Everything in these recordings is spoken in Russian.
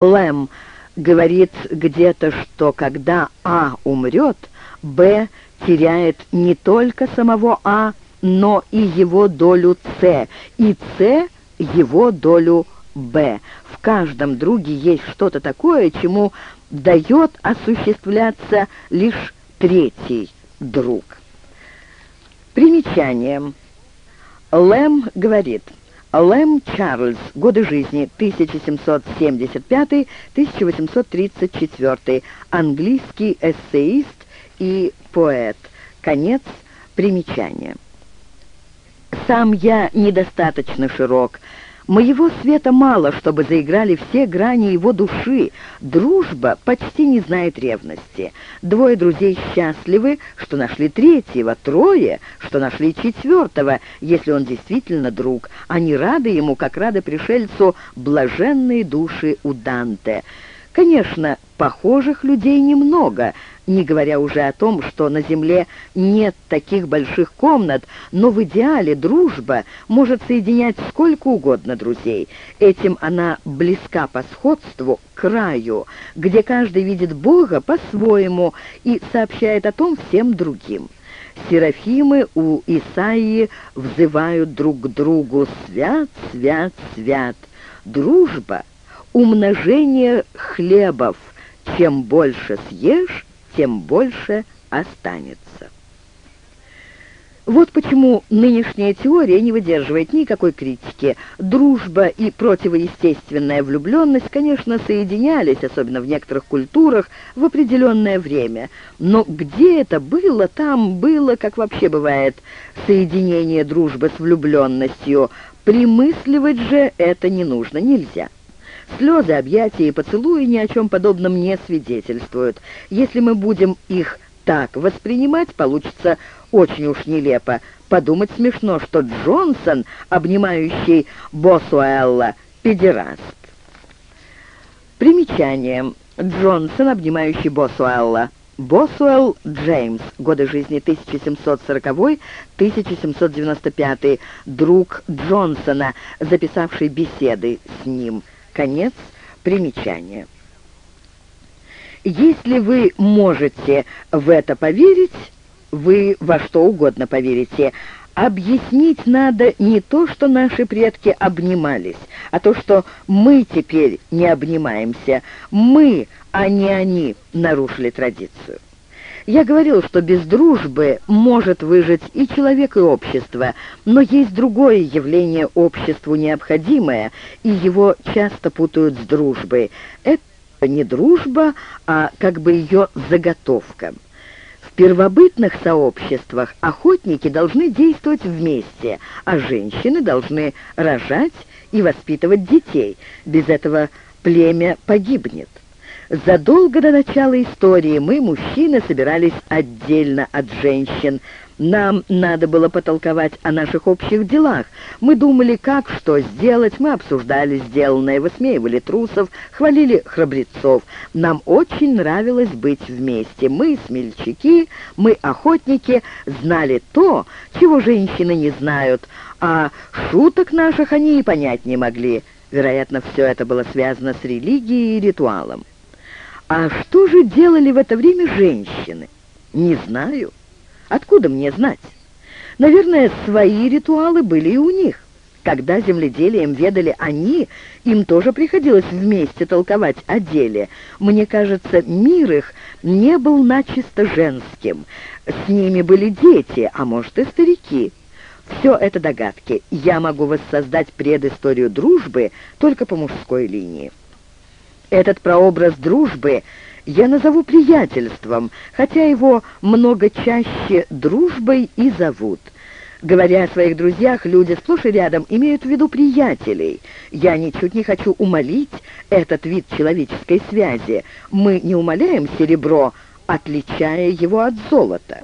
Лэм говорит где-то, что когда А умрет, Б теряет не только самого А, но и его долю С, и С его долю Б. В каждом друге есть что-то такое, чему дает осуществляться лишь третий друг. Примечание. Лэм говорит... Лэм Чарльз. Годы жизни 1775-1834. Английский эссеист и поэт. Конец примечания. Сам я недостаточно широк, Моего света мало, чтобы заиграли все грани его души. Дружба почти не знает ревности. Двое друзей счастливы, что нашли третьего, трое, что нашли четвертого, если он действительно друг. Они рады ему, как рады пришельцу, блаженные души у Данте. Конечно, похожих людей немного, не говоря уже о том, что на Земле нет таких больших комнат, но в идеале дружба может соединять сколько угодно друзей. Этим она близка по сходству к краю, где каждый видит Бога по-своему и сообщает о том всем другим. Серафимы у Исаии взывают друг к другу «Свят, свят, свят». Дружба — умножение хлебов, чем больше съешь, тем больше останется. Вот почему нынешняя теория не выдерживает никакой критики. Дружба и противоестественная влюбленность, конечно, соединялись, особенно в некоторых культурах, в определенное время. Но где это было, там было, как вообще бывает, соединение дружбы с влюбленностью. Примысливать же это не нужно, нельзя. Слезы, объятия и поцелуи ни о чем подобном не свидетельствуют. Если мы будем их так воспринимать, получится очень уж нелепо. Подумать смешно, что Джонсон, обнимающий Босуэлла, педераст. Примечание. Джонсон, обнимающий Босуэлла. Босуэлл Джеймс, годы жизни 1740-1795, друг Джонсона, записавший беседы с ним. Конец примечания. Если вы можете в это поверить, вы во что угодно поверите. Объяснить надо не то, что наши предки обнимались, а то, что мы теперь не обнимаемся. Мы, а не они, нарушили традицию. Я говорил, что без дружбы может выжить и человек, и общество, но есть другое явление обществу необходимое, и его часто путают с дружбой. Это не дружба, а как бы ее заготовка. В первобытных сообществах охотники должны действовать вместе, а женщины должны рожать и воспитывать детей. Без этого племя погибнет. Задолго до начала истории мы, мужчины, собирались отдельно от женщин. Нам надо было потолковать о наших общих делах. Мы думали, как что сделать, мы обсуждали сделанное, высмеивали трусов, хвалили храбрецов. Нам очень нравилось быть вместе. Мы, смельчаки, мы, охотники, знали то, чего женщины не знают, а шуток наших они и понять не могли. Вероятно, все это было связано с религией и ритуалом. А что же делали в это время женщины? Не знаю. Откуда мне знать? Наверное, свои ритуалы были и у них. Когда земледелием ведали они, им тоже приходилось вместе толковать о деле. Мне кажется, мир их не был начисто женским. С ними были дети, а может и старики. Все это догадки. Я могу воссоздать предысторию дружбы только по мужской линии. Этот прообраз дружбы я назову приятельством, хотя его много чаще дружбой и зовут. Говоря о своих друзьях, люди сплошь и рядом имеют в виду приятелей. Я ничуть не хочу умолить этот вид человеческой связи. Мы не умоляем серебро, отличая его от золота.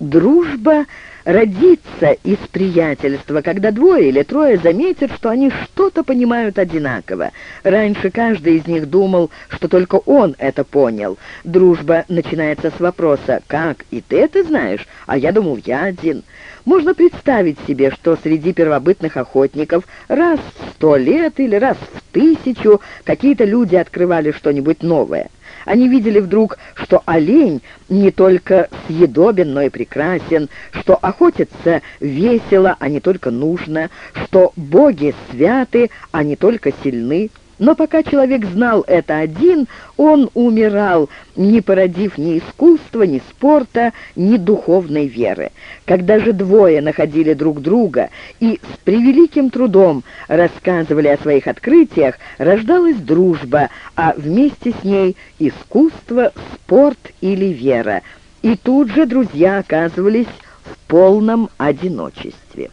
Дружба родится из приятельства, когда двое или трое заметят, что они что-то понимают одинаково. Раньше каждый из них думал, что только он это понял. Дружба начинается с вопроса «Как? И ты это знаешь? А я думал, я один». Можно представить себе, что среди первобытных охотников раз в сто лет или раз в тысячу какие-то люди открывали что-нибудь новое. Они видели вдруг, что олень не только съедобен, но и прекрасен, что охотиться весело, а не только нужно, что боги святы, а не только сильны. Но пока человек знал это один, он умирал, не породив ни искусства, ни спорта, ни духовной веры. Когда же двое находили друг друга и с превеликим трудом рассказывали о своих открытиях, рождалась дружба, а вместе с ней искусство, спорт или вера. И тут же друзья оказывались полном одиночестве.